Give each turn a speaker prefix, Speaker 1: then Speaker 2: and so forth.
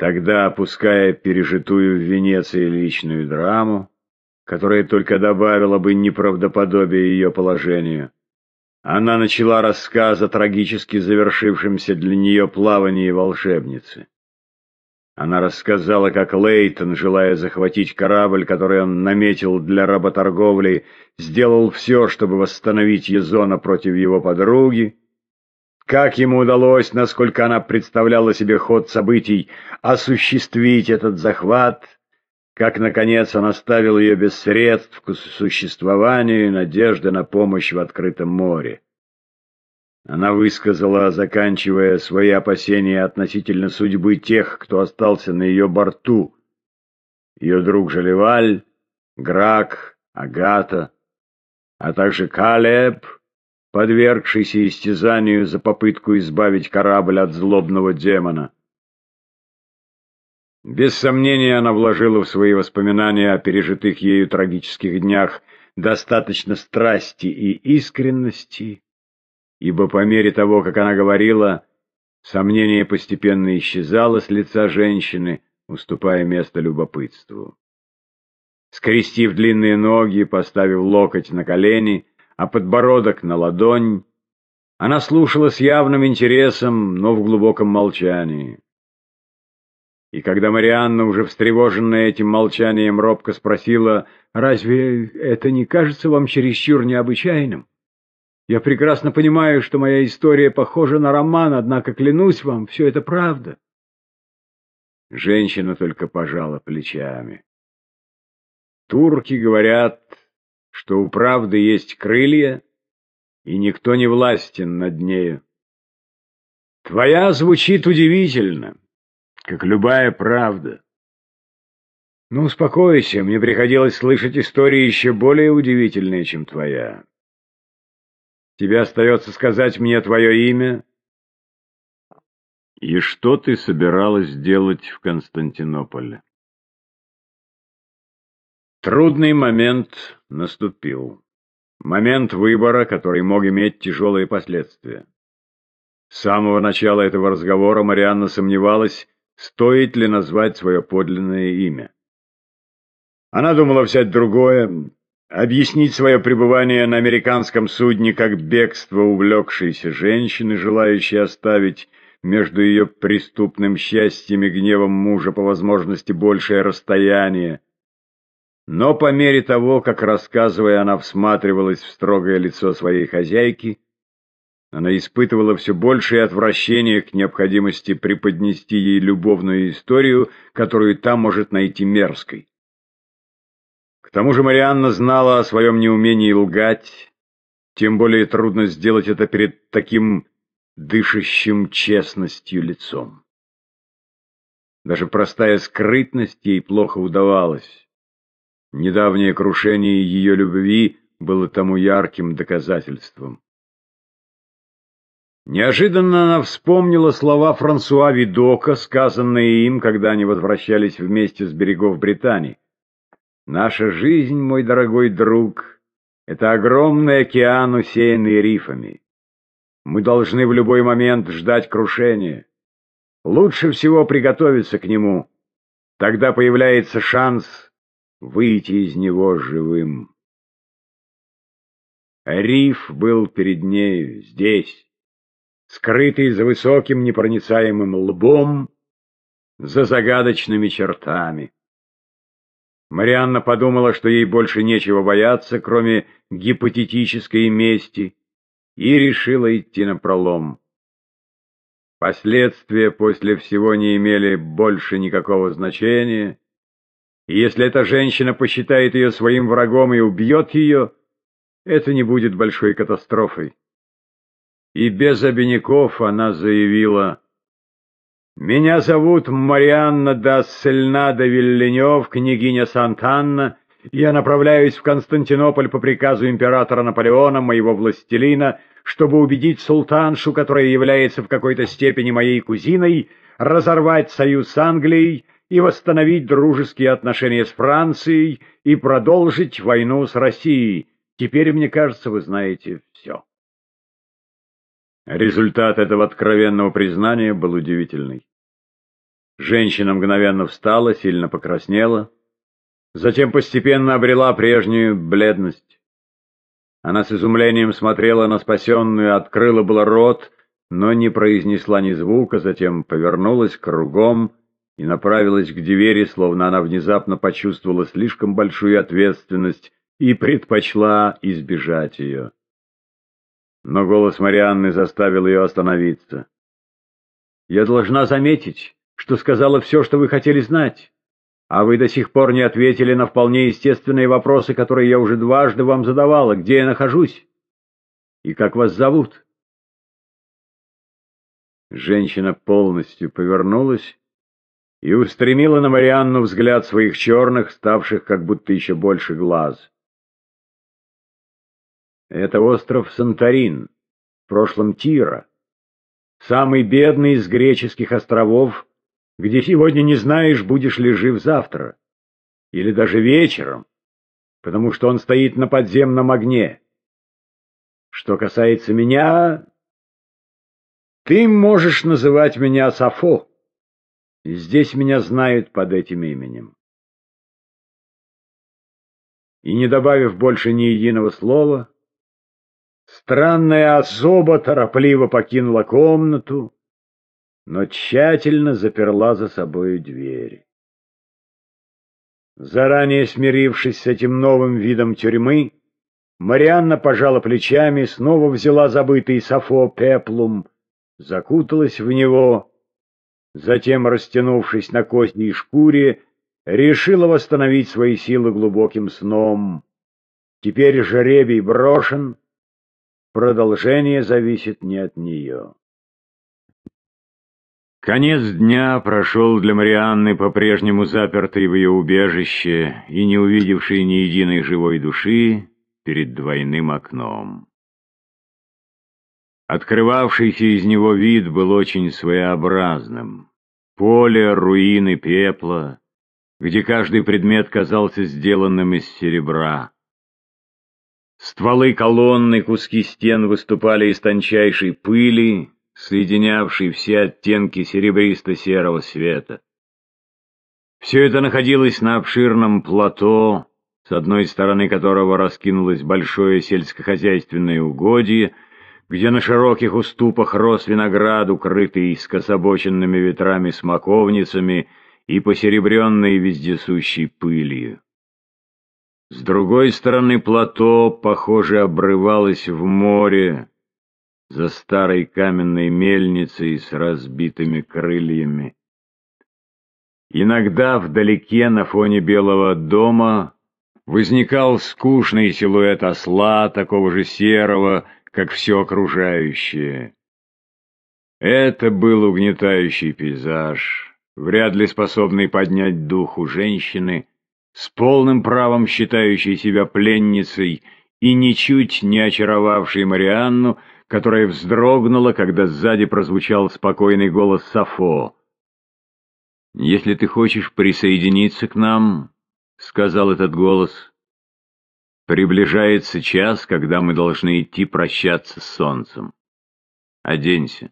Speaker 1: Тогда, опуская пережитую в Венеции личную драму, которая только добавила бы неправдоподобие ее положению, она начала рассказ о трагически завершившемся для нее плавании волшебницы. Она рассказала, как Лейтон, желая захватить корабль, который он наметил для работорговли, сделал все, чтобы восстановить Езона против его подруги, как ему удалось, насколько она представляла себе ход событий, осуществить этот захват, как, наконец, он оставил ее без средств к существованию и надежды на помощь в открытом море. Она высказала, заканчивая свои опасения относительно судьбы тех, кто остался на ее борту. Ее друг Жалеваль, Грак, Агата, а также Калеб — подвергшийся истязанию за попытку избавить корабль от злобного демона. Без сомнения, она вложила в свои воспоминания о пережитых ею трагических днях достаточно страсти и искренности, ибо по мере того, как она говорила, сомнение постепенно исчезало с лица женщины, уступая место любопытству. Скрестив длинные ноги, поставив локоть на колени, а подбородок на ладонь. Она слушала с явным интересом, но в глубоком молчании. И когда Марианна, уже встревоженная этим молчанием, робко спросила, «Разве это не кажется вам чересчур необычайным? Я прекрасно понимаю, что моя история похожа на роман, однако, клянусь вам, все это правда». Женщина только пожала плечами. Турки говорят, что у правды есть крылья, и никто не властен над нею. Твоя звучит удивительно, как любая правда. Ну, успокойся, мне приходилось слышать истории еще более удивительные, чем твоя. Тебе остается сказать мне твое имя? И что ты собиралась делать в Константинополе? Трудный момент наступил. Момент выбора, который мог иметь тяжелые последствия. С самого начала этого разговора Марианна сомневалась, стоит ли назвать свое подлинное имя. Она думала взять другое, объяснить свое пребывание на американском судне как бегство увлекшейся женщины, желающей оставить между ее преступным счастьем и гневом мужа по возможности большее расстояние, но по мере того, как, рассказывая, она всматривалась в строгое лицо своей хозяйки, она испытывала все большее отвращение к необходимости преподнести ей любовную историю, которую та может найти мерзкой. К тому же Марианна знала о своем неумении лгать, тем более трудно сделать это перед таким дышащим честностью лицом. Даже простая скрытность ей плохо удавалась. Недавнее крушение ее любви было тому ярким доказательством. Неожиданно она вспомнила слова Франсуа Видока, сказанные им, когда они возвращались вместе с берегов Британии. «Наша жизнь, мой дорогой друг, это огромный океан, усеянный рифами. Мы должны в любой момент ждать крушения. Лучше всего приготовиться к нему. Тогда появляется шанс выйти из него живым. Риф был перед нею здесь, скрытый за высоким непроницаемым лбом, за загадочными чертами. Марианна подумала, что ей больше нечего бояться, кроме гипотетической мести, и решила идти на пролом. Последствия после всего не имели больше никакого значения, и если эта женщина посчитает ее своим врагом и убьет ее, это не будет большой катастрофой. И без обиняков она заявила, «Меня зовут Марианна Дассельнада Вильленев, княгиня Сантанна. Я направляюсь в Константинополь по приказу императора Наполеона, моего властелина, чтобы убедить султаншу, которая является в какой-то степени моей кузиной, разорвать союз с Англией и восстановить дружеские отношения с Францией и продолжить войну с Россией. Теперь, мне кажется, вы знаете все. Результат этого откровенного признания был удивительный. Женщина мгновенно встала, сильно покраснела, затем постепенно обрела прежнюю бледность. Она с изумлением смотрела на спасенную, открыла было рот, но не произнесла ни звука, затем повернулась кругом и направилась к двери, словно она внезапно почувствовала слишком большую ответственность и предпочла избежать ее. Но голос Марианны заставил ее остановиться. «Я должна заметить, что сказала все, что вы хотели знать, а вы до сих пор не ответили на вполне естественные вопросы, которые я уже дважды вам задавала, где я нахожусь и как вас зовут». Женщина полностью повернулась и устремила на Марианну взгляд своих черных, ставших как будто еще больше глаз. Это остров Санторин, в прошлом Тира, самый бедный из греческих островов, где сегодня не знаешь, будешь ли жив завтра, или даже вечером, потому что он стоит на подземном огне. Что касается меня, ты можешь называть меня Сафо. Здесь меня знают под этим именем. И не добавив больше ни единого слова, Странная особа торопливо покинула комнату, но тщательно заперла за собой дверь. Заранее смирившись с этим новым видом тюрьмы, Марианна пожала плечами, снова взяла забытый Сафо пеплум, закуталась в него, затем, растянувшись на кости и шкуре, решила восстановить свои силы глубоким сном. Теперь жеребий брошен, Продолжение зависит не от нее. Конец дня прошел для Марианны, по-прежнему запертой в ее убежище и не увидевшей ни единой живой души перед двойным окном. Открывавшийся из него вид был очень своеобразным. Поле, руины, пепла, где каждый предмет казался сделанным из серебра. Стволы колонны, куски стен выступали из тончайшей пыли, соединявшей все оттенки серебристо-серого света. Все это находилось на обширном плато, с одной стороны которого раскинулось большое сельскохозяйственное угодье, где на широких уступах рос виноград, укрытый скособоченными ветрами смоковницами и посеребренной вездесущей пылью. С другой стороны плато, похоже, обрывалось в море за старой каменной мельницей с разбитыми крыльями. Иногда вдалеке на фоне белого дома возникал скучный силуэт осла, такого же серого, как все окружающее. Это был угнетающий пейзаж, вряд ли способный поднять дух у женщины, с полным правом считающей себя пленницей и ничуть не очаровавшей Марианну, которая вздрогнула, когда сзади прозвучал спокойный голос Сафо. «Если ты хочешь присоединиться к нам, — сказал этот голос, — приближается час, когда мы должны идти прощаться с солнцем. Оденься».